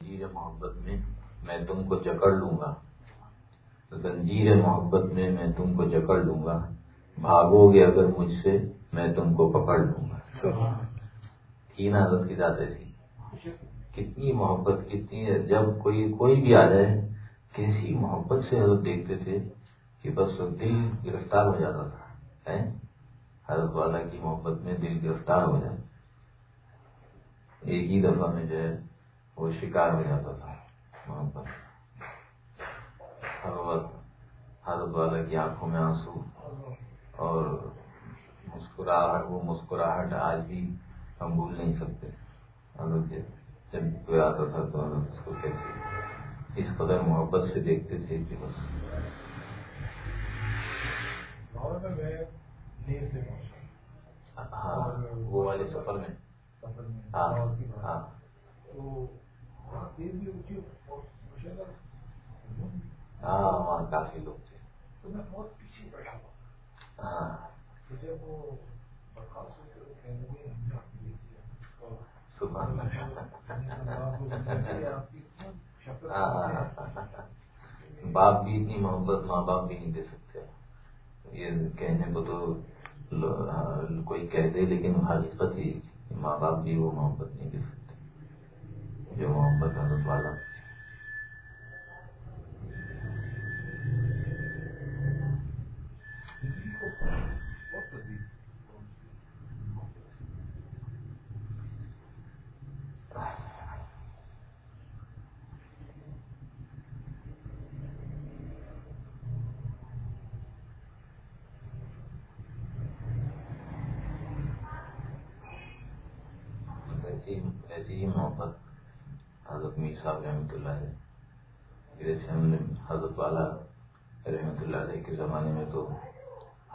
زنجیر محبت میں میں تم کو جکڑ لوں گا۔ زنجیر محبت میں میں تم کو جکڑ لوں گا۔ بھاگو گے اگر مجھ سے، میں تم کو پکڑ لوں گا۔ تین حضرت کی جاتے تھی کتنی محبت، کتنی جب کوئی کوئی بھی آ جائے، کیسی محبت سے حضرت دیکھتے تھے کہ بس دل گرفتار ہو جاتا تھا حضرت والا کی محبت میں دل گرفتار ہو جاتا۔ ایک ہی دفعہ میں جو ہے وہ شکار ہو جاتا تھا وہاں پر۔ ہر وقت حضرت والا کی آنکھوں میں آنسو اور مسکراہٹ وہ مسکراہٹ آج بھی ہم بھول نہیں سکتے۔ حضرت جب کوئی آتا تھا تو حضرت اس کو کیسے اس قدر محبت سے دیکھتے تھے کہ بس۔ ہاں وہ والے سفر میں۔ ہاں ہاں۔ ہاں وہاں کافی لوگ تھے۔ ہاں۔, ہاں۔ باپ بھی اتنی محبت ماں باپ بھی نہیں دے سکتے۔ یہ کہنے کو تو ہاں، کوئی کہہ دے لیکن حقیقت ہی ماں باپ بھی وہ محبت نہیں دے سکتے۔ جو محمد حضرت والا ایسی ہی محبت حضرت میر صاحب رحمۃ اللہ علیہ جیسے ہم نے حضرت والا رحمۃ اللہ علیہ کے زمانے میں تو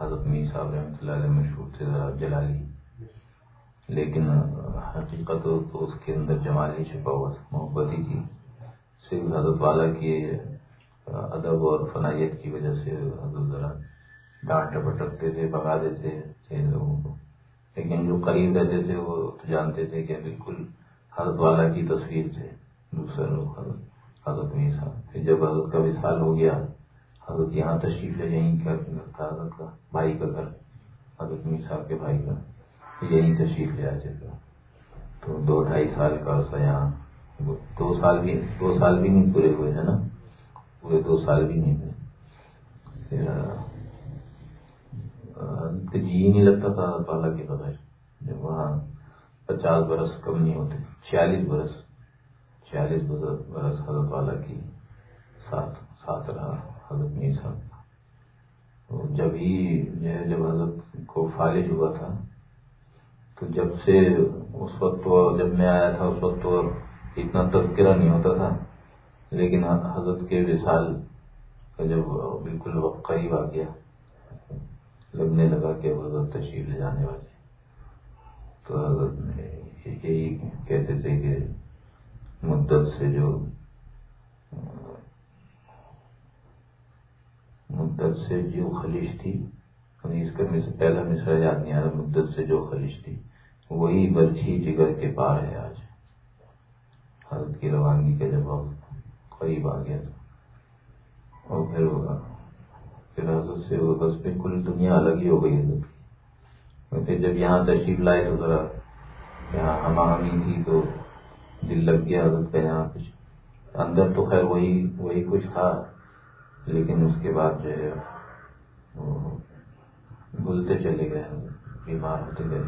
حضرت میر صاحب رحمۃ اللہ علیہ مشہور تھے، ذرا جلالی۔ لیکن حقیقت تو اس کے اندر جمال ہی چھپا ہوا محبت ہی تھی۔ صرف حضرت والا کی ادب اور فنائیت کی وجہ سے حضرت ذرا ڈانٹ ٹپٹکتے تھے بگا دیتے تھے لوگوں کو۔ لیکن یعنی جو قریب رہتے تھے، وہ تو جانتے تھے کہ بالکل حضرت والا کی تصویر تھے۔ دوسرے لوگ حضرت حضرت میر صاحب پھر جب حضرت کا وصال ہو گیا حضرت یہاں تشریف لے یہیں کا گھر حضرت کا بھائی کا گھر، حضرت میر صاحب کے بھائی کا یہیں تشریف لے آتے تھے تو دو ڈھائی سال کا عرصہ یہاں، دو سال بھی، دو سال بھی نہیں پورے ہوئے ہیں نا؟ پورے دو سال بھی نہیں ہوئے۔ پھر جی نہیں لگتا تھا والا کے بغیر، جب وہاں پچاس برس کم نہیں ہوتے، چھیالیس برس چھیالیس برس حضرت والا کی ساتھ ساتھ رہا۔ حضرت میر صاحب جب ہی جب حضرت کو فالج ہوا تھا، تو جب سے اس وقت تو جب میں آیا تھا، اس وقت تو اتنا تذکرہ نہیں ہوتا تھا۔ لیکن حضرت کے وصال کا جب بالکل وقت قریب آ گیا، لگنے لگا کہ حضرت تشریف لے جانے والے تو حضرت نے یہی کہتے تھے کہ مدت سے جو مدت سے جو خلیش تھی یعنی اس کا پہلا مصرا یاد نہیں آ رہا، مدت سے جو خلیش تھی، وہی برچھی جگر کے پار ہے آج۔ حضرت کی روانگی کا جب قریب آ گیا تھا۔ اور پھر پھر حضرت سے وہ بس بالکل دنیا الگ ہی ہو گئی حضرت کی پھر جب یہاں تشریف لائے تو ذرا یہاں ہم آہنگی تھی تو دل لگ گیا حضرت کا یہاں کچھ۔ اندر تو خیر وہی وہی کچھ تھا۔ لیکن اس کے بعد جو ہے، وہ بھولتے چلے گئے، بیمار ہوتے گئے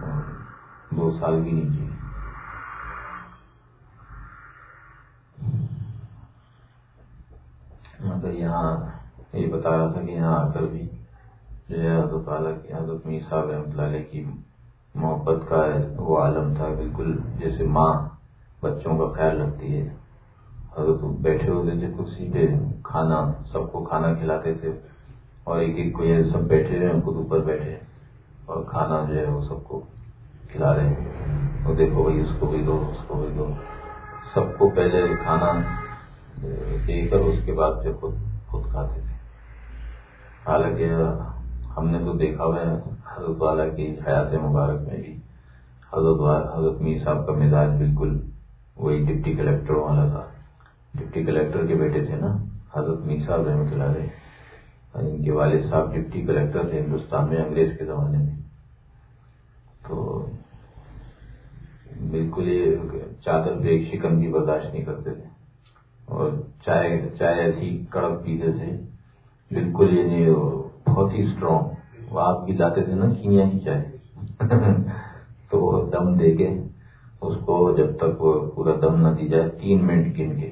اور دو سال بھی نہیں جی۔ مگر یہاں یہ بتا رہا تھا کہ یہاں آ کر بھی جو ہے حضرت والا کی حضرت میر صاحب رحمۃ اللہ علیہ کی محبت کا وہ عالم تھا بالکل، جیسے ماں بچوں کا خیال رکھتی ہے۔ حضرت بیٹھے ہوتے تھے کرسی پہ کھانا، سب کو کھانا کھلاتے تھے اور ایک ایک کو یہ سب بیٹھے ہوئے خود اوپر بیٹھے اور کھانا جو ہے وہ سب کو کھلا رہے ہیں۔ اور دیکھو بھائی، اس کو بھی دو، اس کو بھی دو۔ سب کو پہلے کھانا دے کر، اس کے بعد جو خود خود کھاتے تھے۔ حالانکہ ہم نے تو دیکھا ہوا ہے، حضرت والا کی حیات مبارک میں بھی۔ حضرت حضرت میر صاحب کا مزاج بالکل وہی ڈپٹی کلیکٹر والا تھا۔ ڈپٹی کلیکٹر کے بیٹے تھے نا، حضرت میسا رحمۃ اللہ علیہ ان کے والد صاحب ڈپٹی کلیکٹر تھے ہندوستان میں انگریز کے زمانے میں۔ تو بالکل یہ چادر پہ ایک شکم بھی برداشت نہیں کرتے تھے۔ اور چائے چائے ایسی کڑک پیتے تھے۔ بالکل یہ نہیں بہت ہی اسٹرانگ وہ آپ کی لاتے تھے نا کینیا کی چائے۔ تو وہ دم دے کے اس کو جب تک وہ پورا دم نہ دی جائے، تین منٹ گن کے۔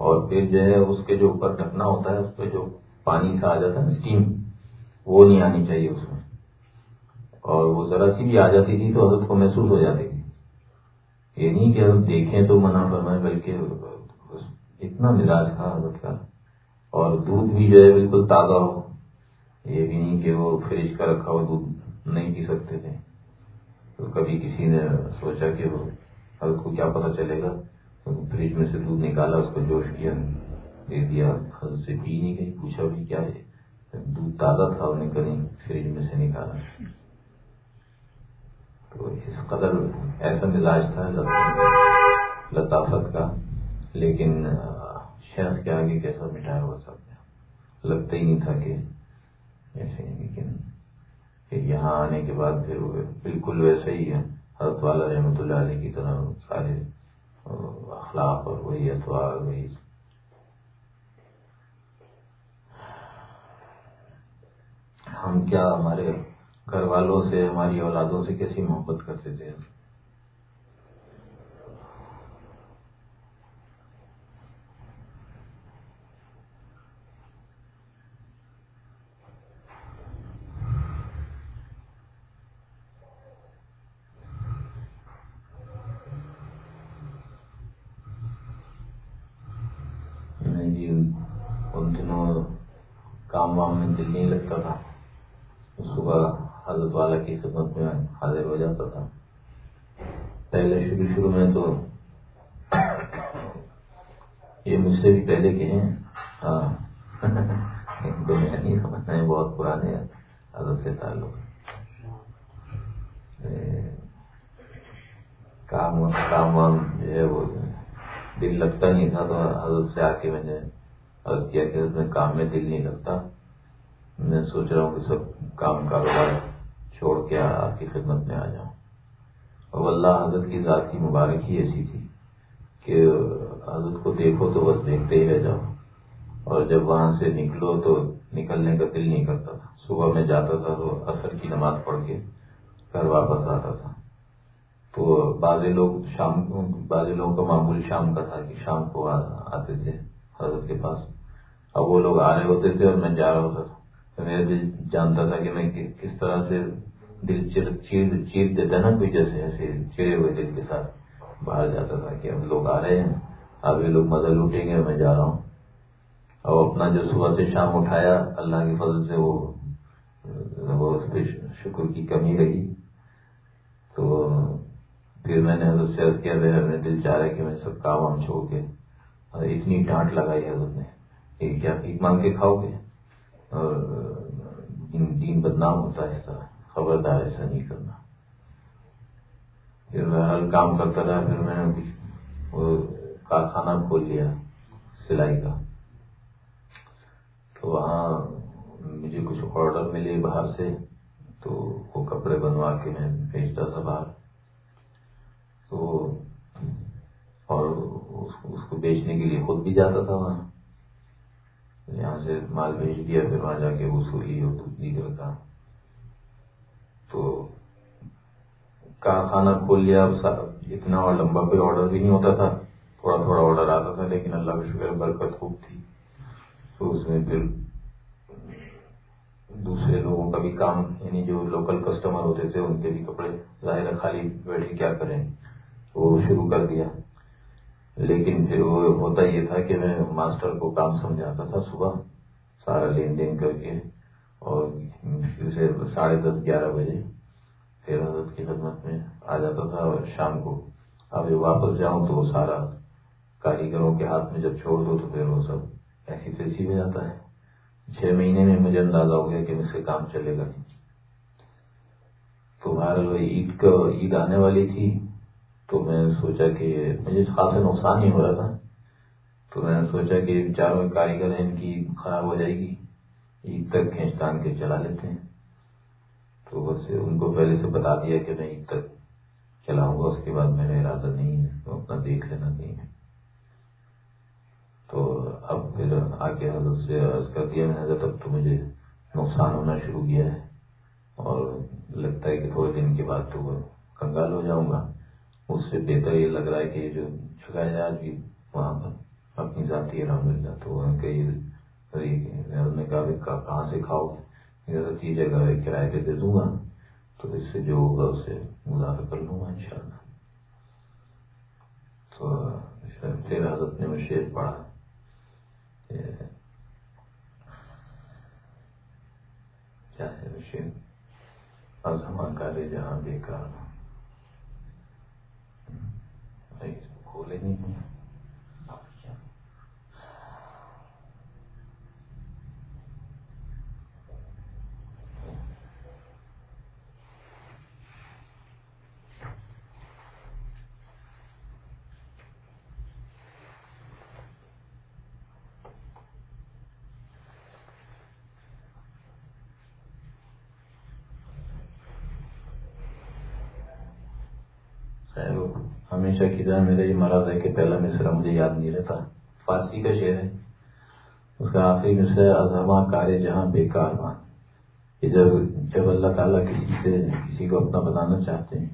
اور پھر جو ہے اس کے جو اوپر ڈھکنا ہوتا ہے، اس پہ جو پانی سے آ جاتا ہے نا اسٹیم وہ نہیں آنی چاہیے اس میں۔ اور وہ ذرا سی بھی آ جاتی تھی تو حضرت کو محسوس ہو جاتی تھی یہ نہیں کہ حضرت دیکھیں تو منع فرمائے، بلکہ اتنا مزاج تھا حضرت کا۔ اور دودھ بھی جو ہے بالکل تازہ ہو۔ یہ بھی نہیں کہ وہ فریج کا رکھا ہوا دودھ نہیں پی سکتے تھے۔ تو کبھی کسی نے سوچا کہ وہ حضرت کو کیا پتا چلے گا؟ فریج میں سے دودھ نکالا، اس کو جوش کیا، دے دیا حضرت سے پی نہیں گئی، پوچھا بھی کیا ہے؟ دودھ تازہ تھا انہیں کہیں فریج میں سے نکالا۔ تو اس قدر ایسا مزاج تھا لطافت کا، لیکن شہد کے آگے کیسا مٹھایا ہوا سب لگتا ہی نہیں تھا کہ ایسے لیکن پھر یہاں آنے کے بعد پھر بالکل ویسا ہی ہے۔ حضرت والا رحمۃ اللہ علیہ کی طرح سارے اخلاق اور وہی اتوار وہی ہم کیا ہمارے گھر والوں سے، ہماری اولادوں سے کیسی محبت کرتے تھے جی ان دنوں کام وام میں دل نہیں لگتا تھا۔ صبح حضرت والا کی خدمت میں حاضر ہو جاتا تھا۔ پہلے شروع شروع میں تو یہ مجھ سے بھی پہلے کے ہیں۔ ہاں۔ نہیں سمجھنا ہے بہت پرانے حضرت سے تعلق۔ کام کام وام جو ہے وہ دل لگتا نہیں تھا تو حضرت سے آ کے میں نے عرض کیا کہ میں کام میں دل نہیں لگتا۔ میں سوچ رہا ہوں کہ سب کام کاروبار چھوڑ کے آپ کی خدمت میں آ جاؤں۔ اور اللہ حضرت کی ذات کی مبارک ہی ایسی تھی کہ حضرت کو دیکھو تو بس دیکھتے ہی رہ جاؤ اور جب وہاں سے نکلو تو نکلنے کا دل نہیں کرتا تھا۔ صبح میں جاتا تھا تو اثر کی نماز پڑھ کے گھر واپس آتا تھا۔ تو بعض لوگ شام، بعض لوگوں کا معمول شام کا تھا کہ شام کو آتے تھے حضرت کے پاس۔ اب وہ لوگ آ رہے ہوتے تھے اور میں جا رہا ہوتا تھا۔ میرا دل جانتا تھا کہ میں کس طرح سے دل چیر چیر دیتا نا کوئی جیسے ایسے چڑے ہوئے دل کے ساتھ باہر جاتا تھا کہ اب لوگ آ رہے ہیں، اب یہ لوگ مزہ لوٹیں گے، میں جا رہا ہوں۔ اور اپنا جو صبح سے شام اٹھایا، اللہ کی فضل سے وہ اس پہ شکر کی کمی رہی تو پھر میں نے حضرت سے عرض کیا میرا میں دل چاہ رہا کہ میں سب کام وام چھوڑ کے اور اتنی ڈانٹ لگائی حضرت نے کہ کیا پیک مانگ کے کھاؤ گے؟ اور دین بدنام ہوتا ہے اس طرح، خبردار ایسا نہیں کرنا۔ پھر میں ہر کام کرتا رہا، پھر میں نے وہ کارخانہ کھول لیا، سلائی کا۔ تو وہاں مجھے کچھ آرڈر ملے باہر سے، تو وہ کپڑے بنوا کے میں بھیجتا تھا باہر۔ تو اور اس کو بیچنے کے لیے خود بھی جاتا تھا وہاں۔ یہاں سے مال بھیج دیا، پھر وہاں جا کے وصولی اور دوسری کا تو کارخانہ کھول لیا اتنا اور لمبا کوئی آرڈر بھی نہیں ہوتا تھا۔ تھوڑا تھوڑا آرڈر آتا تھا، لیکن اللہ کا شکر برکت خوب تھی۔ تو اس میں پھر دوسرے لوگوں کا بھی کام یعنی جو لوکل کسٹمر ہوتے تھے، ان کے بھی کپڑے ظاہر خالی بیٹھے کیا کریں۔ وہ شروع کر دیا۔ لیکن پھر وہ ہوتا یہ تھا کہ میں ماسٹر کو کام سمجھاتا تھا صبح، سارا لین دین کر کے، اور پھر سے ساڑھے دس، گیارہ بجے، پھر حضرت کی خدمت میں آ جاتا تھا اور شام کو اب واپس جاؤں تو وہ سارا کاریگروں کے ہاتھ میں جب چھوڑ دو تو پھر وہ سب ایسی تیسی میں جاتا ہے۔ چھ مہینے میں مجھے اندازہ ہو گیا کہ مجھ سے کام چلے گا۔ نہیں تو بہرحال وہ عید کا، عید آنے والی تھی تو میں نے سوچا کہ مجھے خاصا نقصان ہی ہو رہا تھا۔ تو میں نے سوچا کہ چاروں کاریگر ہیں، ان کی خراب ہو جائے گی۔ عید تک کھینچ تان کے چلا لیتے ہیں۔ تو بس ان کو پہلے سے بتا دیا کہ میں عید تک چلاؤں گا، اس کے بعد میرا ارادہ نہیں ہے۔ تو اپنا دیکھ لینا نہیں ہے تو اب پھر آ کے حضرت سے عرض کر دیا میں نے، حضرت، اب تو مجھے نقصان ہونا شروع کیا ہے۔ اور لگتا ہے کہ تھوڑے دن کے بعد تو کنگال ہو جاؤں گا۔ اس سے بہتر یہ لگ رہا ہے کہ جو جگہ ہے، آج بھی وہاں پر اپنی ذاتی آرام مل جاتا تو نے کہا کہاں سے کھاؤ؟ یہ جگہ کرایہ پہ دے دوں گا، تو اس سے جو ہوگا اسے گزارا کر لوں گا ان شاء اللہ تو پھر حضرت نے وہ شیر پڑھا۔ کیا ہے شیر ازما کالے جہاں بیکار کھولے نہیں ہمیشہ کی طرح میرا یہ مرض ہے کہ پہلا مصرا مجھے یاد نہیں رہتا۔ فارسی کا شعر ہے۔ اس کا آخری مصرا اظہما کار جہاں بیکار ماں۔ کہ جب جب اللہ تعالیٰ کسی سے، کسی کو اپنا بتانا چاہتے ہیں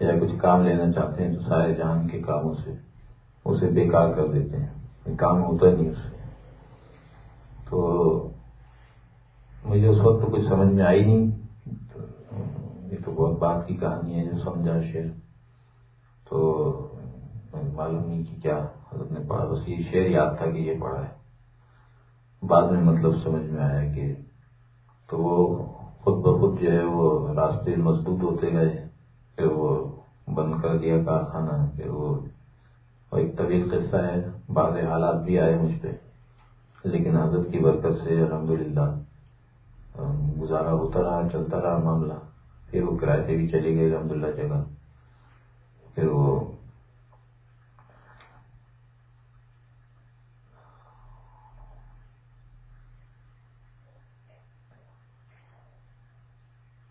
یا کچھ کام لینا چاہتے ہیں تو سارے جہان کے کاموں سے اسے بیکار کر دیتے ہیں۔ کام ہوتا نہیں اس سے۔ تو مجھے اس وقت تو کچھ سمجھ میں آئی نہیں۔ یہ تو بہت بات کی کہانی ہے، جو سمجھا شعر۔ تو معلوم نہیں کہ کیا حضرت نے پڑھا۔ بس یہ شعر یاد تھا کہ یہ پڑھا ہے۔ بعد میں مطلب سمجھ میں آیا کہ تو وہ خود بخود جو ہے وہ راستے مضبوط ہوتے گئے۔ پھر وہ بند کر دیا کارخانہ۔ پھر وہ ایک طویل قصہ ہے۔ بعض حالات بھی آئے مجھ پہ۔ لیکن حضرت کی برکت سے الحمدللہ گزارا ہوتا رہا، چلتا رہا معاملہ۔ پھر وہ کرایے پہ بھی چلی گئی الحمد للہ جگہ۔ پھر وہ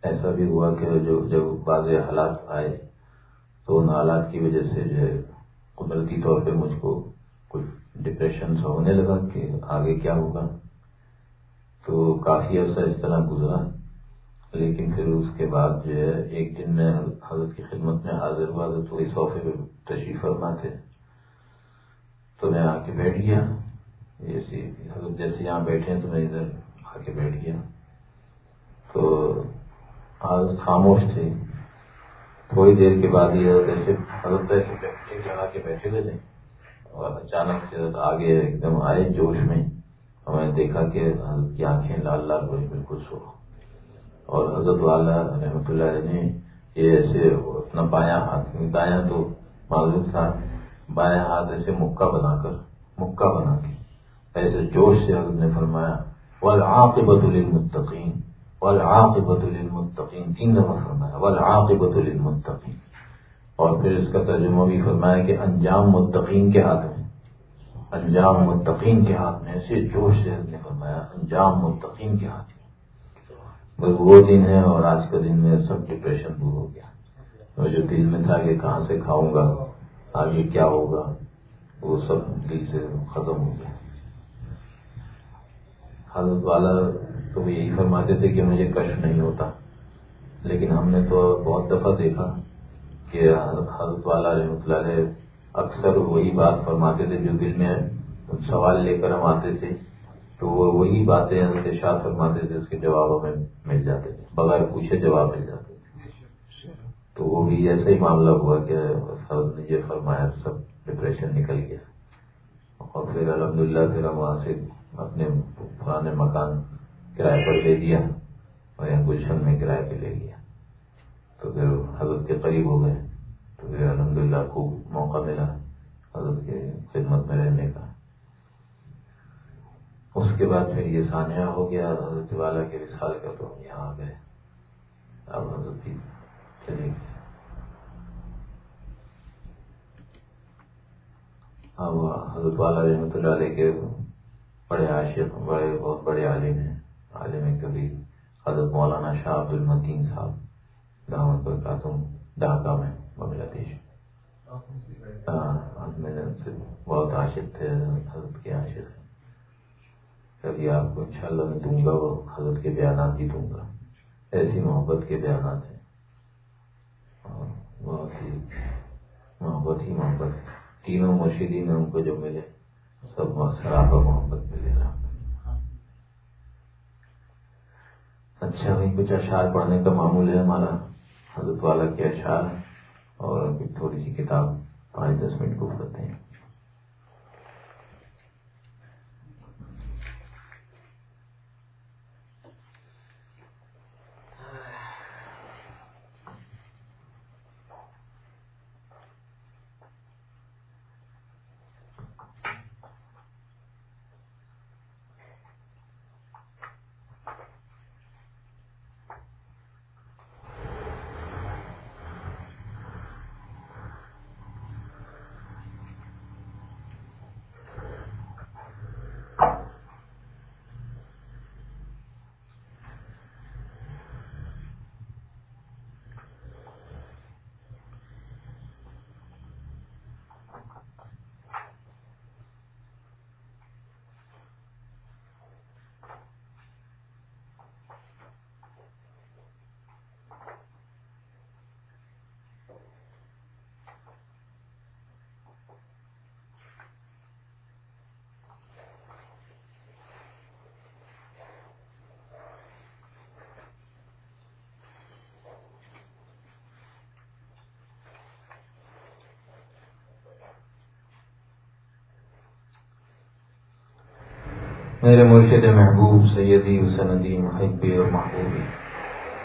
ایسا بھی ہوا کہ جو جب بعض حالات آئے تو ان حالات کی وجہ سے جو ہے قدرتی طور پہ مجھ کو کچھ ڈپریشن سا ہونے لگا کہ آگے کیا ہوگا؟ تو کافی عرصہ اس طرح گزرا۔ لیکن پھر اس کے بعد جو ہے، ایک دن میں حضرت کی خدمت میں حاضر ہوا تو وہی صوفے پہ تشریف فرما تھے تو میں آ کے بیٹھ گیا۔ جیسے حضرت جیسے یہاں بیٹھے ہیں تو میں ادھر آ کے بیٹھ گیا۔ تو حضرت خاموش تھے۔ تھوڑی دیر کے بعد یہ حضرت ایسے حضرت ایسے ایک لگا کے بیٹھے تھے۔ اور اچانک سے آگے ایک دم آئے جوش میں۔ اور میں دیکھا کہ حضرت کی آنکھیں لال لال ہوئی بالکل سو اور حضرت والا رحمۃ اللہ علیہ نے یہ ایسے اپنا بایاں ہاتھ دایاں تو معذور تھا، بایاں ہاتھ ایسے مکہ بنا کر، مکہ بنا کے۔ ایسے جوش سے حضرت نے فرمایا والعاقبۃ للمتقین والعاقبۃ للمتقین تین دفعہ فرمایا والعاقبۃ للمتقین اور پھر اس کا ترجمہ بھی فرمایا کہ انجام متقین کے ہاتھ میں، انجام متقین کے ہاتھ میں، ایسے جوش سے حضرت نے فرمایا، انجام متقین کے ہاتھ میں۔ بس وہ دن ہے اور آج کا دن میں سب ڈپریشن دور ہو گیا۔ اور جو دل میں تھا کہ کہاں سے کھاؤں گا، آگے کیا ہوگا، وہ سب دل سے ختم ہو گیا۔ حضرت والا تو یہی فرماتے تھے کہ مجھے کشف نہیں ہوتا۔ لیکن ہم نے تو بہت دفعہ دیکھا کہ حضرت والا رحمۃ اللہ علیہ اکثر وہی بات فرماتے تھے جو دل میں سوال لے کر ہم آتے تھے۔ تو وہ وہی باتیں حضرت شاہ فرماتے تھے، اس کے جوابوں میں مل جاتے تھے، بغیر پوچھے جواب مل جاتے تھے۔ تو وہ بھی ایسا ہی معاملہ ہوا کہ حضرت نے یہ فرمایا، سب ڈپریشن نکل گیا۔ اور پھر الحمد للہ پھر ہم وہاں سے اپنے پرانے مکان کرائے پر لے دیا اور یہاں گلشن میں کرائے پہ لے لیا۔ تو پھر حضرت کے قریب ہو گئے۔ تو پھر الحمد للہ خوب موقع ملا حضرت کے خدمت میں رہنے کا۔ اس کے بعد پھر یہ سانحہ ہو گیا حضرت والا کے وصال کا تو یہاں آ گئے۔ اب حضرت چلے گئے اب حضرت والا رحمۃ اللہ علیہ کے بڑے عاشق بڑے بہت بڑے عالم ہیں۔ عالم کبھی حضرت مولانا شاہ عبد المدین صاحب دعوت پر خاتون ڈھاکہ میں بنگلہ دیش۔ ہاں سے بہت عاشق تھے حضرت کے عاشق ہیں۔ کبھی آپ کو انشاءاللہ میں دوں گا وہ حضرت کے بیانات بھی دوں گا۔ ایسی محبت کے بیانات ہیں۔ بہت ہی محبت ہی محبت تینوں مرشدین ان کو جو ملے، سب سراپا محبت ملے رہا۔ اچھا بھائی کچھ اشعار پڑھنے کا معمول ہے ہمارا۔ حضرت والا کے اشعار اور تھوڑی سی کتاب پانچ دس منٹ کو کرتے ہیں۔ میرے مرشد محبوب سیدی سندی محبی اور محبوبی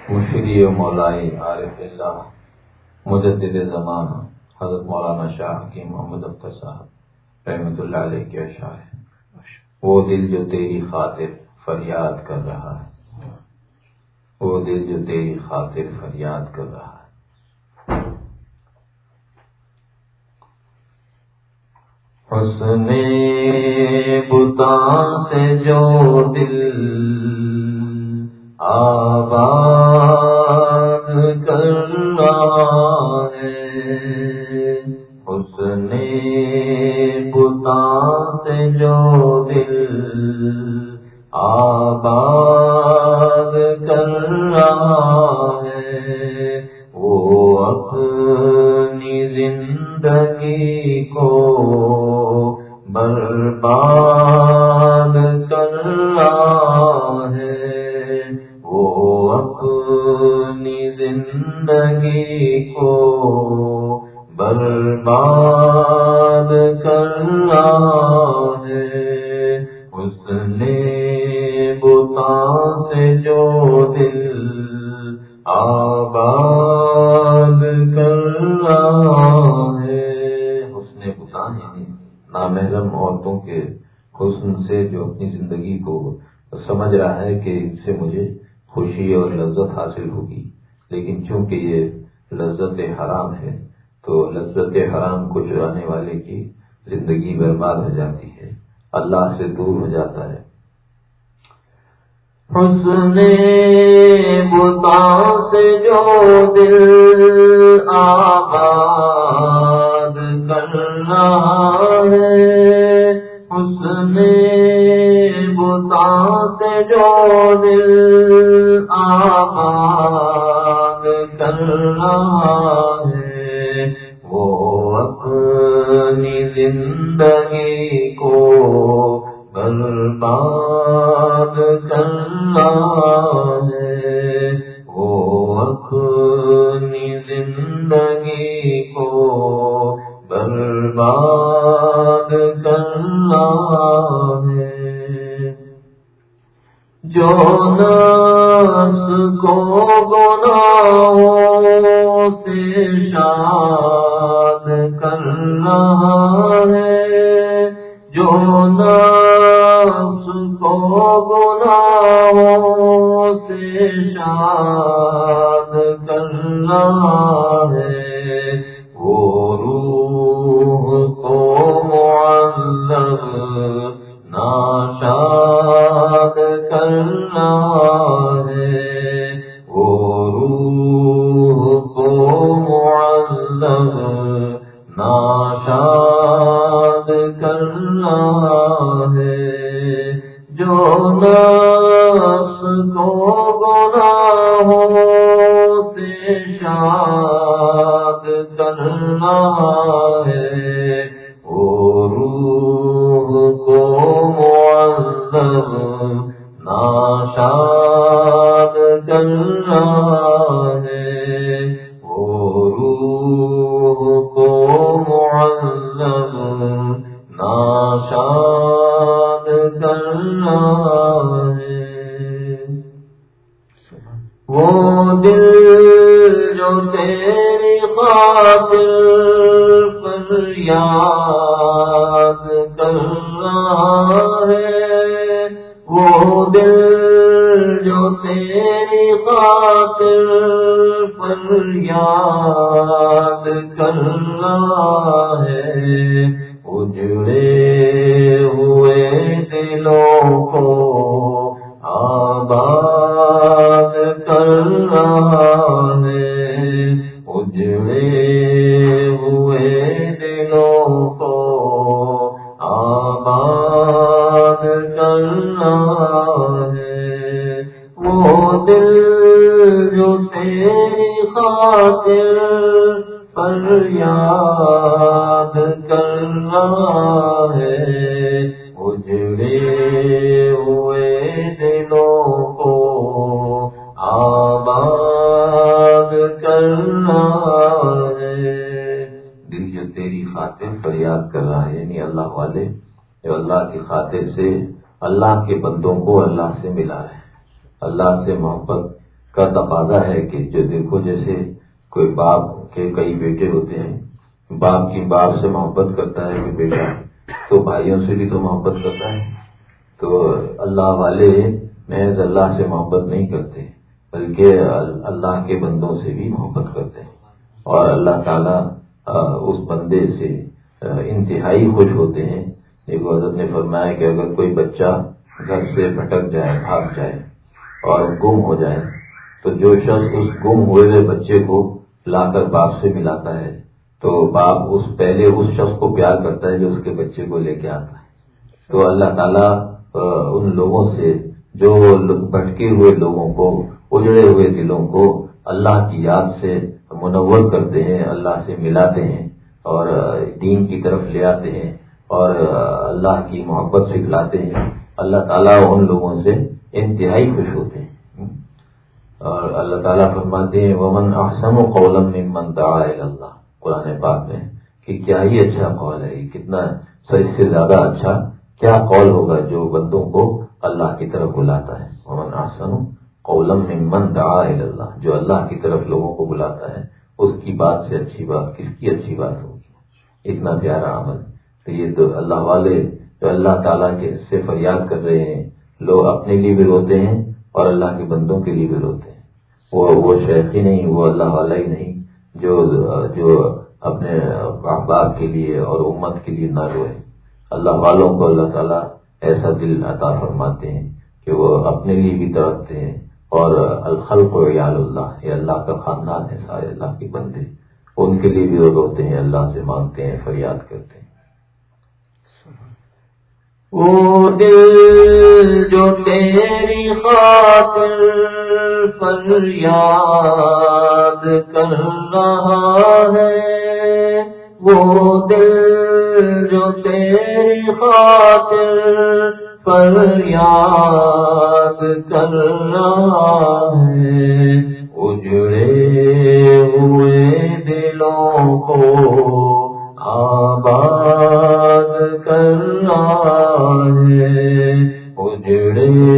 مرشدی و مولائی عارف اللہ، مجدد زمان حضرت مولانا شاہ کی محمد اختر صاحب رحمۃ اللہ علیہ کے اشعار وہ دل جو تیری خاطر فریاد کر رہا ہے۔ وہ دل جو تیری خاطر فریاد کر رہا ہے۔ حسن بتا سے جو دل آباد کر رہا ہے حسن بتا سے جو دل آباد کرنا فریاد کر رہا ہے یعنی اللہ والے جو اللہ کی خاطر سے اللہ کے بندوں کو اللہ سے ملا ہے اللہ سے محبت کا تقاضا ہے کہ جو دیکھو جیسے کوئی باپ کے کئی بیٹے ہوتے ہیں، باپ کی باپ سے محبت کرتا ہے کوئی بیٹا، تو بھائیوں سے بھی تو محبت کرتا ہے۔ تو اللہ والے محض اللہ سے محبت نہیں کرتے، بلکہ اللہ کے بندوں سے بھی محبت کرتے ہیں۔ اور اللہ تعالیٰ اس بندے سے انتہائی خوش ہوتے ہیں۔ ایک حضرت نے فرمایا کہ اگر کوئی بچہ گھر سے بھٹک جائے، بھاگ جائے اور گم ہو جائے، تو جو شخص اس گم ہوئے بچے کو لا کر باپ سے ملاتا ہے، تو باپ اس، پہلے اس شخص کو پیار کرتا ہے جو اس کے بچے کو لے کے آتا ہے۔ تو اللہ تعالیٰ ان لوگوں سے جو بھٹکے ہوئے لوگوں کو، اجڑے ہوئے دلوں کو اللہ کی یاد سے منور کرتے ہیں، اللہ سے ملاتے ہیں۔ اور دین کی طرف لے آتے ہیں اور اللہ کی محبت سے کھلاتے ہیں۔ اللہ تعالیٰ ان لوگوں سے انتہائی خوش ہوتے ہیں۔ اور اللہ تعالیٰ فرماتے ہیں، ومن احسن و قولم ممن دعا اللہ قرآن پاک میں کہ کیا ہی اچھا قول ہے، کتنا اس سے زیادہ اچھا کیا قول ہوگا جو بندوں کو اللہ کی طرف بلاتا ہے۔ ومن احسن قولم ممن دعا اللہ جو اللہ کی طرف لوگوں کو بلاتا ہے، اس کی بات سے اچھی بات، کس کی اچھی بات ہوگی اتنا پیارا عمل۔ تو یہ تو اللہ والے جو اللہ تعالیٰ کے سے فریاد کر رہے ہیں، لوگ اپنے لیے بھی روتے ہیں اور اللہ کے بندوں کے لیے بھی روتے ہیں۔ وہ وہ شیخ ہی نہیں، وہ اللہ والا ہی نہیں، جو جو اپنے احباب کے لیے اور امت کے لیے نہ روئے اللہ والوں کو اللہ تعالیٰ ایسا دل عطا فرماتے ہیں کہ وہ اپنے لیے بھی تڑپتے ہیں اور الخلق و یال اللہ، یہ اللہ کا خاندان ہے، سارے اللہ کے بندے۔ ان کے لیے بھی وہ روتے ہیں، اللہ سے مانگتے ہیں، فریاد کرتے ہیں۔ وہ دل جو تیری خاطر پر یاد کر رہا ہے، وہ دل جو تیری خاطر فریاد کر رہا ہے۔ اجڑے ہوئے دلوں کو آباد کرنا ہے اجڑے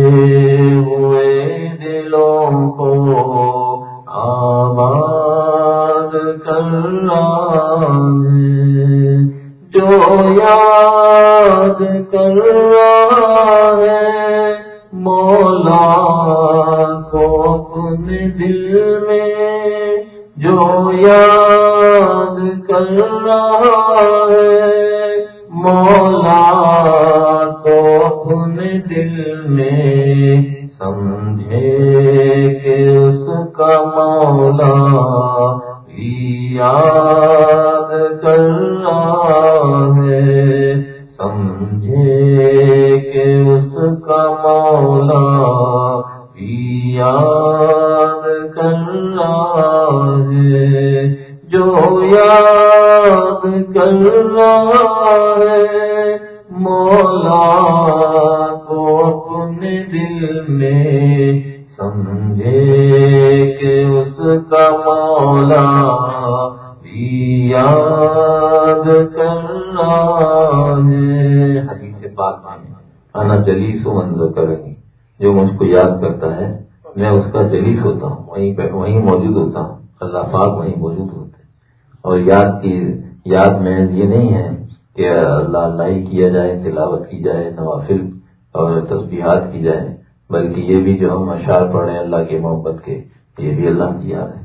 اللہ اللہ ہی کیا جائے، تلاوت کی جائے، نوافل اور تصبیحات کی جائے، بلکہ یہ بھی جو ہم اشعار پڑھ رہے ہیں اللہ کے محبت کے، یہ بھی اللہ کی یاد ہے۔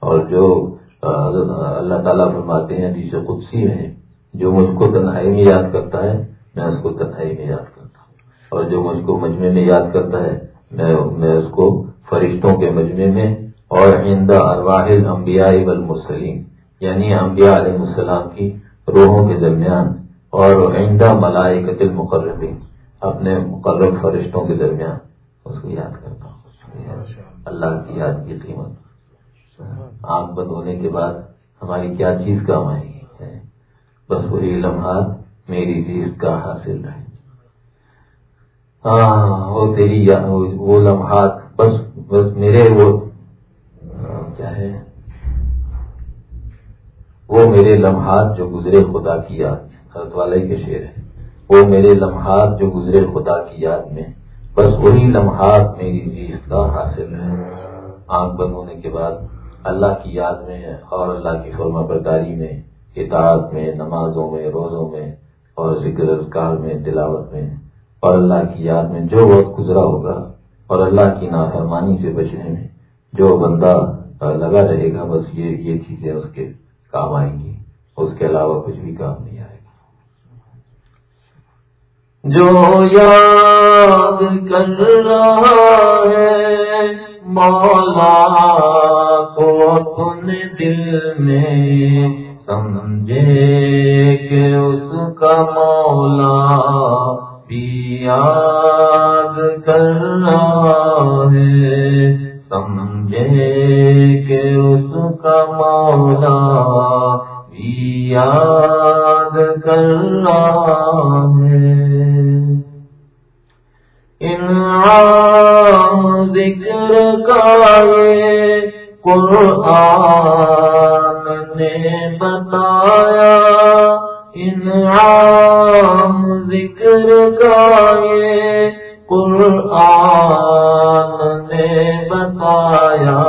اور جو اللہ تعالیٰ فرماتے ہیں جسے قدسی میں، جو مجھ کو تنہائی میں یاد کرتا ہے، میں اس کو تنہائی میں یاد کرتا ہوں۔ اور جو مجھ کو مجمے میں یاد کرتا ہے، میں میں اس کو فرشتوں کے مجمع میں اور آئندہ ارواح انبیاء والمرسلین یعنی انبیاء علیہ السلام کی روحوں کے درمیان اور آئندہ ملائکت المقربین اپنے مقرب فرشتوں کے درمیان اس کو یاد کرتا ہوں۔ اللہ کی یاد کی قیمت۔ آنکھ بند ہونے کے بعد ہماری کیا چیز کام آئے گی؟ بس وہی لمحات میری چیز کا حاصل رہے ہاں وہ تیری وہ لمحات، بس بس میرے وہ، کیا ہے؟ وہ میرے لمحات جو گزرے خدا کی یاد۔ حضرت والے کے شعر ہے وہ میرے لمحات جو گزرے خدا کی یاد میں، بس وہی لمحات میری جی چیز کا حاصل ہے آنکھ بند ہونے کے بعد اللہ کی یاد میں اور اللہ کی فرما برداری میں، اطاعت میں، نمازوں میں، روزوں میں اور ذکر اذکار میں، تلاوت میں، اور اللہ کی یاد میں جو وقت گزرا ہوگا اور اللہ کی نافرمانی سے بچنے میں جو بندہ لگا رہے گا، بس یہ یہ چیزیں اس کے کام آئیں گی۔ اس کے علاوہ کچھ بھی کام نہیں آئے جو یاد کر رہا ہے، مولا کو اپنے دل میں سمجھے کہ اس کا مولا بھی یاد کر رہا ہے۔ سمجھے کہ اس کا مولا یاد کر رہا ذکر کا یہ قرآن نے بتایا انعام ذکر کا یہ قرآن نے بتایا،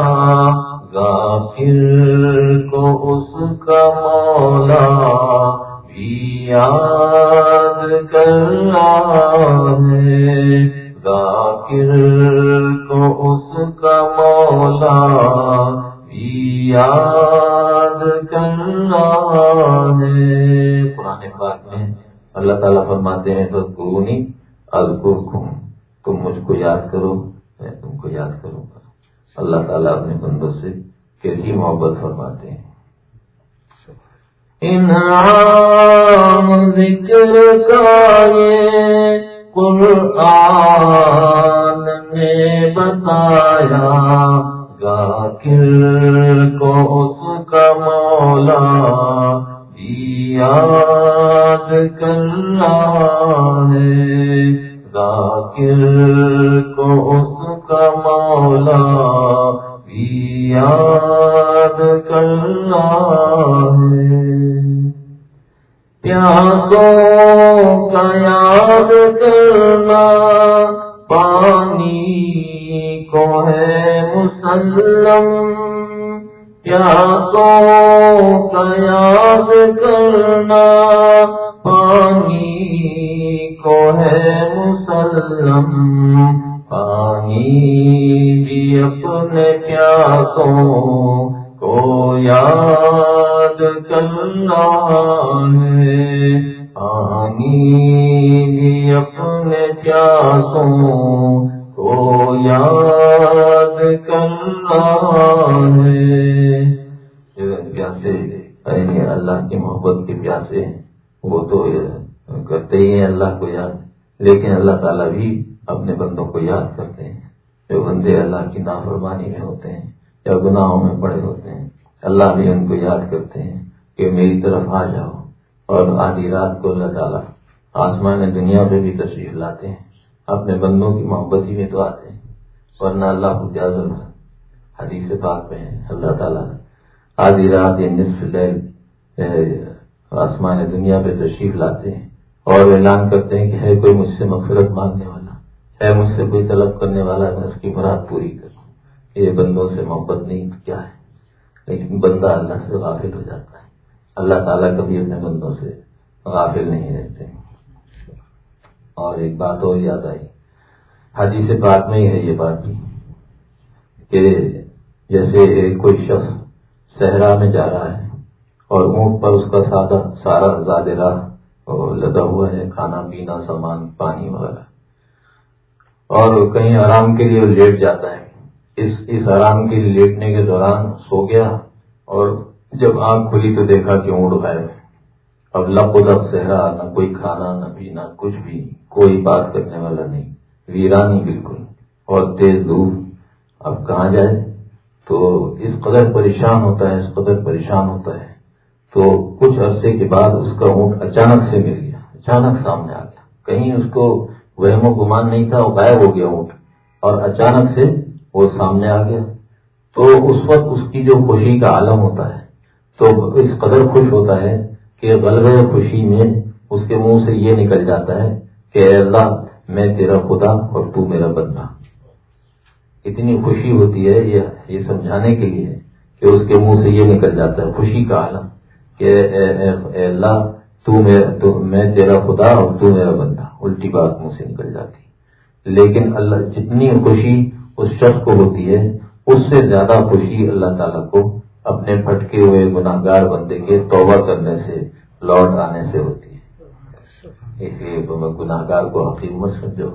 غافل کو اس کا مولا بھی یاد کر رہا ہے۔ غافل کو اس کا مولا، بھی یاد کر رہا ہے۔ پرانے بات میں اللہ تعالیٰ فرماتے ہیں تو گرو نہیں تم مجھ کو یاد کرو، میں تم کو یاد کروں گا۔ اللہ تعالیٰ اپنے بندوں سے کیسی محبت فرماتے ہیں۔ انعام ذکر کا یہ قرآن نے بتایا گاکر کو اس کا مولا یاد کر رہا ہے۔ ذاکر کو اس کا مولا یاد کر رہا ہے۔ پیاسوں کا یاد کرنا۔ پانی کو ہے مسلم۔ پیاسوں کا یاد کرنا۔ پانی کو ہے مسلم۔ پانی بھی اپنے پیاسوں کو یاد کرنا ہے۔ پانی بھی اپنے پیاسوں کو یاد کرنا ہے۔ پیاسے اللہ کی محبت کے پیاسے وہ تو کرتے ہی ہیں اللہ کو یاد۔ لیکن اللہ تعالیٰ بھی اپنے بندوں کو یاد کرتے ہیں۔ جو بندے اللہ کی نافرمانی میں ہوتے ہیں، یا گناہوں میں پڑے ہوتے ہیں، اللہ بھی ان کو یاد کرتے ہیں کہ میری طرف آ جاؤ۔ اور آدھی رات کو اللہ تعالیٰ آسمان دنیا پہ بھی تشریف لاتے ہیں، اپنے بندوں کی محبت ہی میں تو آتے ہیں ورنہ اللہ کو کیا ضرورت حدیث پاک میں ہے، اللہ تعالیٰ آدھی رات یا نصف لیل آسمان دنیا پہ تشریف لاتے ہیں اور اعلان کرتے ہیں کہ ہے کوئی مجھ سے مغفرت مانگنے والا، ہے مجھ سے کوئی طلب کرنے والا میں اس کی مراد پوری کروں یہ بندوں سے محبت نہیں، کیا ہے؟ لیکن بندہ اللہ سے غافل ہو جاتا ہے۔ اللہ تعالیٰ کبھی اپنے بندوں سے غافل نہیں رہتے۔ اور ایک بات اور یاد آئی۔ حاجی سے بات نہیں ہے یہ بات بھی کہ جیسے کوئی شخص صحرا میں جا رہا ہے اور اونٹ پر اس کا سادہ سارا زیادہ راہ لگا ہوا ہے، کھانا، پینا، سامان، پانی وغیرہ۔ اور کہیں آرام کے لیے لیٹ جاتا ہے۔ اس اس آرام کے لیٹنے کے دوران سو گیا اور جب آنکھ کھلی تو دیکھا کہ اونٹ غائب اب لب ادب صحرا، نہ کوئی کھانا، نہ پینا کچھ بھی، کوئی بات کرنے والا نہیں۔ ویرانی بالکل۔ اور تیز دھوپ۔ اب کہاں جائے؟ تو اس قدر پریشان ہوتا ہے، اس قدر پریشان ہوتا ہے۔ تو کچھ عرصے کے بعد اس کا اونٹ اچانک سے مل گیا، اچانک سامنے آ گیا۔ کہیں اس کو وہم و گمان نہیں تھا، وہ غائب ہو گیا اونٹ۔ اور اچانک سے وہ سامنے آ گیا۔ تو اس وقت اس کی جو خوشی کا عالم ہوتا ہے تو اس قدر خوش ہوتا ہے کہ غلبے خوشی میں اس کے منہ سے یہ نکل جاتا ہے کہ اے اللہ، میں تیرا خدا اور تو میرا بندہ۔ اتنی خوشی ہوتی ہے یہ سمجھانے کے لیے کہ اس کے منہ سے یہ نکل جاتا ہے، خوشی کا عالم کہ اے اللہ تو میں تیرا خدا اور تو میرا بندہ۔ الٹی بات منہ سے نکل جاتی۔ لیکن اللہ، جتنی خوشی اس شخص کو ہوتی ہے، اس سے زیادہ خوشی اللہ تعالیٰ کو اپنے پھٹکے ہوئے گناہ گار بندے کے توبہ کرنے سے، لوٹ آنے سے ہوتی ہے۔ اس لیے میں گناہ گار کو مت سمجھو۔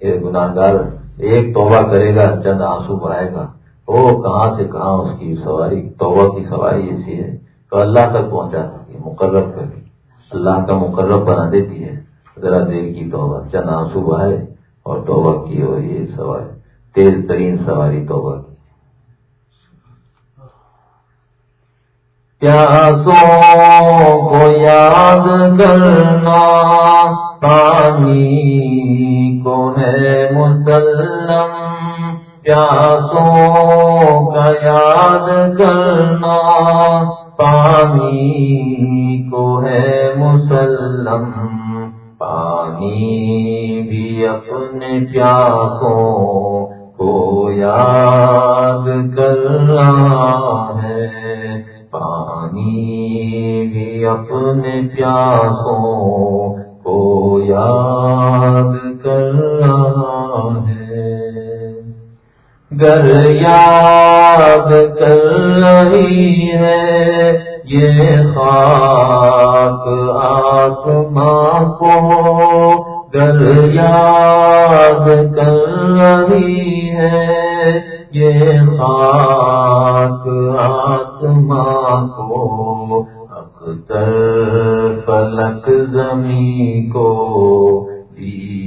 یہ گناہ گار ایک توبہ کرے گا، چند آنسو بڑھائے گا۔ وہ کہاں سے کہاں اس کی سواری، توبہ کی سواری ایسی ہے تو اللہ تک پہنچا سکتی مقرر کر اللہ کا مقرر بنا دیتی ہے۔ ذرا دیر کی توبہ، چند آنسو بہائے اور توبہ کی اور یہ سواری، تیز ترین سواری توبہ کی پیاسوں کو یاد کرنا پانی کو ہے مسلم؟ پیاسوں کا یاد کرنا پانی کو ہے مسلم؟ پانی بھی اپنے پیاسوں کو یاد کر رہا ہے۔ پانی بھی اپنے پیاسوں کو یاد کر رہا ہے گر یاد کر رہی ہے یہ خاک آسماں کو گر یاد کر رہی ہے یہ خاک آسمان کو اختر فلک زمین کو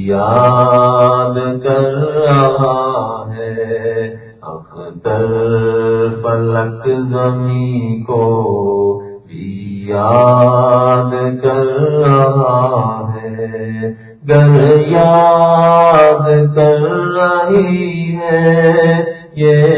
یاد کر رہا ہے۔ اختر فلک زمین کو یاد کر رہا ہے۔ گر یاد کر رہی ہے۔ یہ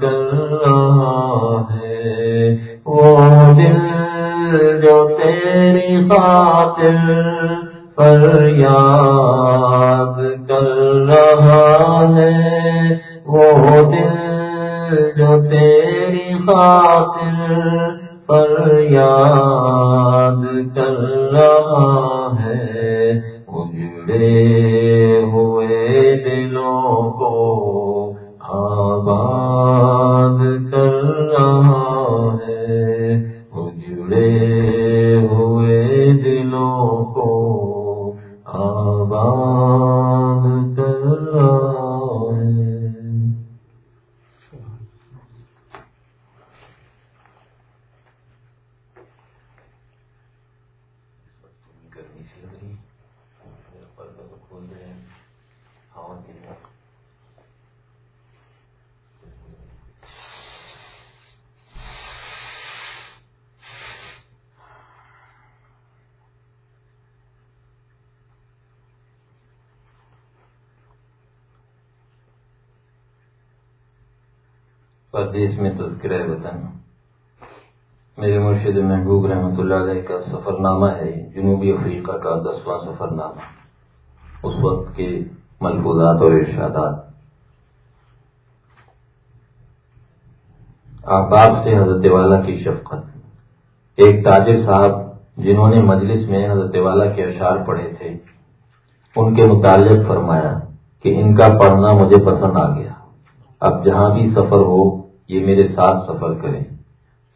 کر رہا ہے۔ وہ دل جو تیری خاطر پر مرشد محبوب رحمۃ اللہ علیہ کا سفر نامہ ہے، جنوبی افریقہ کا دسواں سفر نامہ اس وقت کے ملفوظات اور ارشادات۔ احباب سے حضرت والا کی شفقت۔ ایک تاجر صاحب جنہوں نے مجلس میں حضرت والا کے اشعار پڑھے تھے، ان کے متعلق فرمایا کہ ان کا پڑھنا مجھے پسند آ گیا۔ اب جہاں بھی سفر ہو، یہ میرے ساتھ سفر کریں۔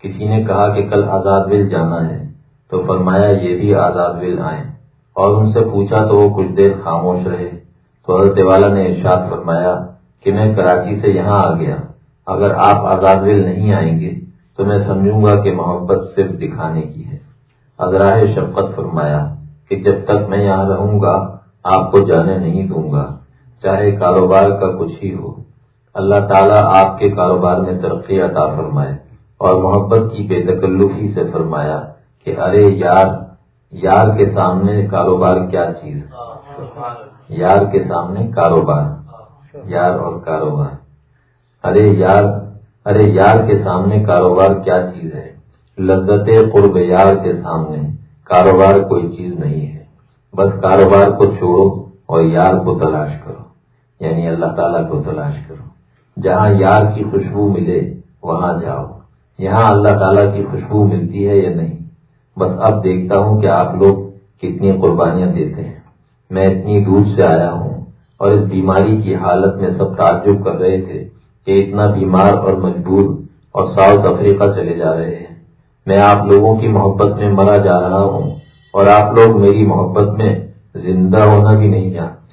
کسی نے کہا کہ کل آزاد ویل جانا ہے، تو فرمایا یہ بھی آزاد ویل آئیں۔ اور ان سے پوچھا تو وہ کچھ دیر خاموش رہے۔ تو حضرت والا نے ارشاد فرمایا کہ میں کراچی سے یہاں آ گیا۔ اگر آپ آزاد ویل نہیں آئیں گے، تو میں سمجھوں گا کہ محبت صرف دکھانے کی ہے۔ ازراہ شفقت فرمایا کہ جب تک میں یہاں رہوں گا، آپ کو جانے نہیں دوں گا، چاہے کاروبار کا کچھ ہی ہو۔ اللہ تعالیٰ آپ کے کاروبار میں ترقی عطا فرمائے۔ اور محبت کی بے تکلفی سے فرمایا کہ ارے یار یار کے سامنے کاروبار کیا چیز؟ یار کے سامنے کاروبار، یار اور کاروبار۔ ارے یار ارے یار کے سامنے کاروبار کیا چیز ہے؟ لذت قرب یار کے سامنے کاروبار کوئی چیز نہیں ہے۔ بس کاروبار کو چھوڑو اور یار کو تلاش کرو یعنی اللہ تعالیٰ کو تلاش کرو۔ جہاں یار کی خوشبو ملے، وہاں جاؤ۔ یہاں اللہ تعالیٰ کی خوشبو ملتی ہے یا نہیں؟ بس اب دیکھتا ہوں کہ آپ لوگ کتنی قربانیاں دیتے ہیں۔ میں اتنی دور سے آیا ہوں اور اس بیماری کی حالت میں سب تعجب کر رہے تھے کہ اتنا بیمار اور مجبور اور ساؤتھ افریقہ چلے جا رہے ہیں۔ میں آپ لوگوں کی محبت میں مرا جا رہا ہوں اور آپ لوگ میری محبت میں زندہ ہونا بھی نہیں جانتے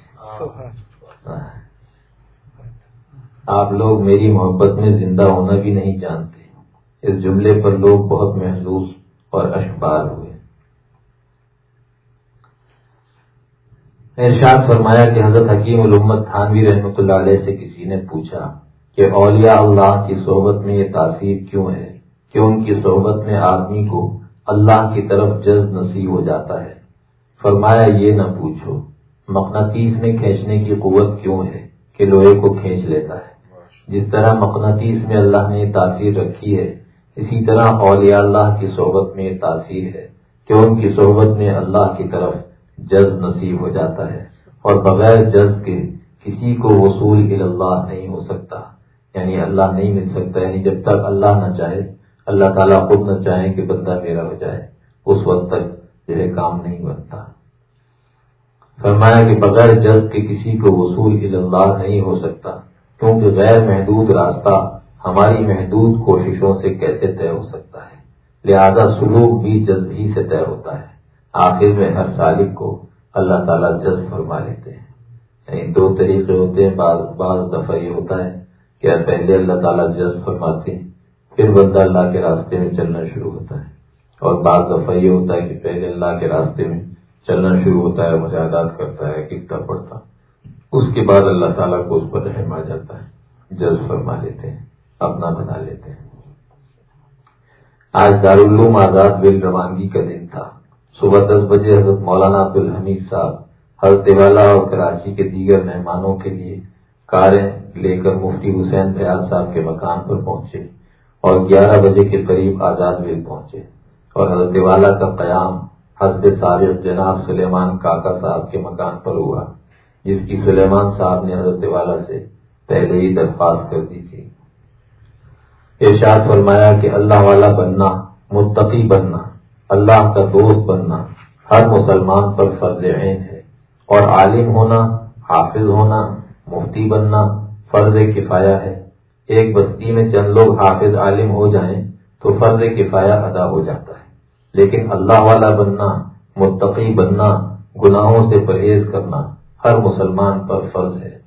آپ لوگ میری محبت میں زندہ ہونا بھی نہیں جانتے اس جملے پر لوگ بہت محسوس اور اشبار ہوئے۔ ارشاد فرمایا کہ حضرت حکیم الامت تھانوی رحمۃ اللہ علیہ سے کسی نے پوچھا کہ اولیاء اللہ کی صحبت میں یہ تاثیر کیوں ہے کہ ان کی صحبت میں آدمی کو اللہ کی طرف جذب نصیب ہو جاتا ہے۔ فرمایا، یہ نہ پوچھو، مقناطیس میں کھینچنے کی قوت کیوں ہے کہ لوہے کو کھینچ لیتا ہے؟ جس طرح مقناطیس میں اللہ نے تاثیر رکھی ہے اسی طرح اولیاء اللہ کی صحبت میں یہ تاثیر ہے کہ ان کی صحبت میں اللہ کی طرف جذب نصیب ہو جاتا ہے اور بغیر جذب کے کسی کو وصول اللہ نہیں ہو سکتا۔ یعنی اللہ نہیں مل سکتا یعنی جب تک اللہ نہ چاہے، اللہ تعالیٰ خود نہ چاہیں کہ بندہ میرا ہو جائے، اس وقت تک جو ہے کام نہیں بنتا۔ فرمایا کہ بغیر جذب کے کسی کو وصول اللہ نہیں ہو سکتا، کیونکہ غیر محدود راستہ ہماری محدود کوششوں سے کیسے طے ہو سکتا ہے؟ لہذا سلوک بھی جذب ہی سے طے ہوتا ہے۔ آخر میں ہر سالک کو اللہ تعالیٰ جذب فرما لیتے ہیں۔ یعنی دو طریقے ہوتے ہیں، بعض بعض دفعہ یہ ہوتا ہے کہ پہلے اللہ تعالیٰ جذب فرماتے ہیں پھر بندہ اللہ کے راستے میں چلنا شروع ہوتا ہے۔ اور بعض دفعہ یہ ہوتا ہے کہ پہلے اللہ کے راستے میں چلنا شروع ہوتا ہے مجاہدات کرتا ہے، کتنا پڑتا اس کے بعد اللہ تعالیٰ کو اس پر رحم آ جاتا ہے جذب فرما لیتے ہیں۔ اپنا بنا لیتے ہیں۔ آج دارالعلوم آزاد بل روانگی کا دن تھا۔ صبح دس بجے حضرت مولانا عبد الحمید صاحب حضرت والا اور کراچی کے دیگر مہمانوں کے لیے کاریں لے کر مفتی حسین فیاض صاحب کے مکان پر پہنچے اور گیارہ بجے کے قریب آزاد ویل پہنچے اور حضرت والا کا قیام حضرت سابق جناب سلیمان کاکا صاحب کے مکان پر ہوا، جس کی سلیمان صاحب نے حضرت والا سے پہلے ہی درخواست کر دی تھی۔ ارشاد فرمایا کہ اللہ والا بننا، متقی بننا، اللہ کا دوست بننا ہر مسلمان پر فرض عین ہے۔ اور عالم ہونا، حافظ ہونا، مفتی بننا فرض کفایا ہے۔ ایک بستی میں چند لوگ حافظ، عالم ہو جائیں تو فرض کفایا ادا ہو جاتا ہے۔ لیکن اللہ والا بننا، متقی بننا، گناہوں سے پرہیز کرنا ہر مسلمان پر فرض ہے۔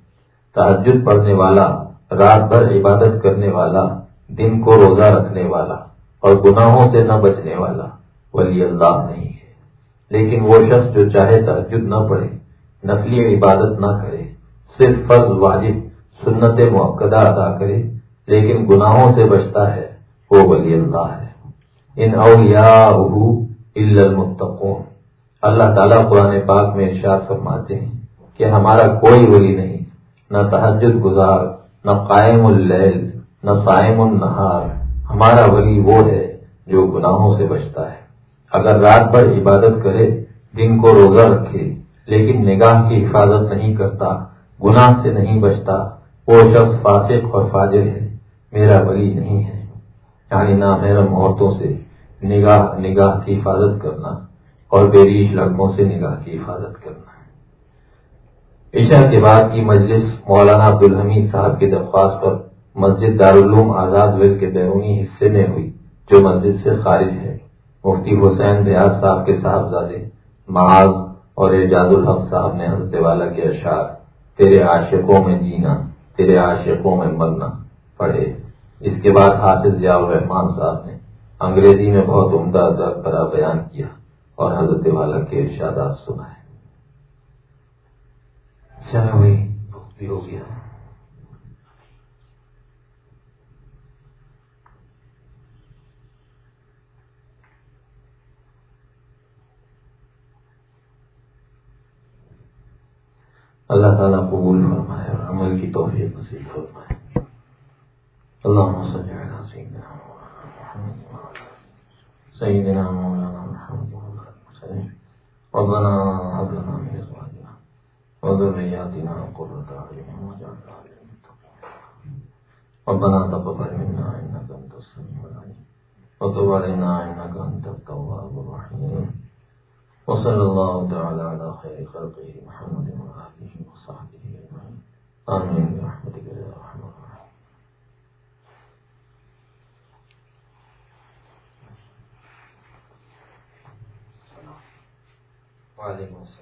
تحجد پڑھنے والا، رات بھر عبادت کرنے والا دن کو روزہ رکھنے والا اور گناہوں سے نہ بچنے والا ولی اللہ نہیں ہے۔ لیکن وہ شخص جو چاہے تحجد نہ پڑھے، نفلی عبادت نہ کرے، صرف فرض واجب، سنت موقع ادا کرے، لیکن گناہوں سے بچتا ہے، وہ ولی اللہ ہے۔ ان اولیاء المتقون۔ اللہ تعالیٰ قرآن پاک میں ارشاد فرماتے ہیں کہ ہمارا کوئی ولی نہیں، نہ تحجد گزار، نہ قائم اللیل نہ سائم النہار۔ ہمارا ولی وہ ہے جو گناہوں سے بچتا ہے۔ اگر رات بھر عبادت کرے، دن کو روزہ رکھے، لیکن نگاہ کی حفاظت نہیں کرتا، گناہ سے نہیں بچتا، وہ شخص فاسق اور فاجر ہے، میرا ولی نہیں ہے۔ یعنی نہ محرم عورتوں سے نگاہ نگاہ کی حفاظت کرنا اور بیریش لڑکوں سے نگاہ کی حفاظت کرنا۔ عشاء کے بعد کی مجلس مولانا عبدالحمید صاحب کی درخواست پر مسجد دارالعلوم آزاد ویل کے بیرونی حصے میں ہوئی، جو مسجد سے خارج ہے۔ مفتی حسین ریاض صاحب کے صاحبزادے، معاذ اور اعجاز الحق صاحب نے حضرت والا کے اشعار، تیرے عاشقوں میں جینا، تیرے عاشقوں میں مرنا پڑھے۔ اس کے بعد حافظ ضیاء الرحمان صاحب نے انگریزی میں بہت عمدہ درد برا بیان کیا اور حضرت والا کے ارشادات سنائے۔ چلے ہوئی بھی ہو گیا۔ اللہ تعالیٰ قبول فرمائے اور عمل کی توفیق نصیب فرمائے۔ اللہ سیدنا مولانا محمد ربنا هب لنا من ازواجنا وذرياتنا قرة اعين واجعلنا للمتقين ربنا تقبل منا انك انت السميع العليم وتب علينا انك انت التواب الرحيم وصلى الله تعالى على خير خلقه محمد وآله وصحبه أجمعين يا أرحم الراحمين وعليكم السلام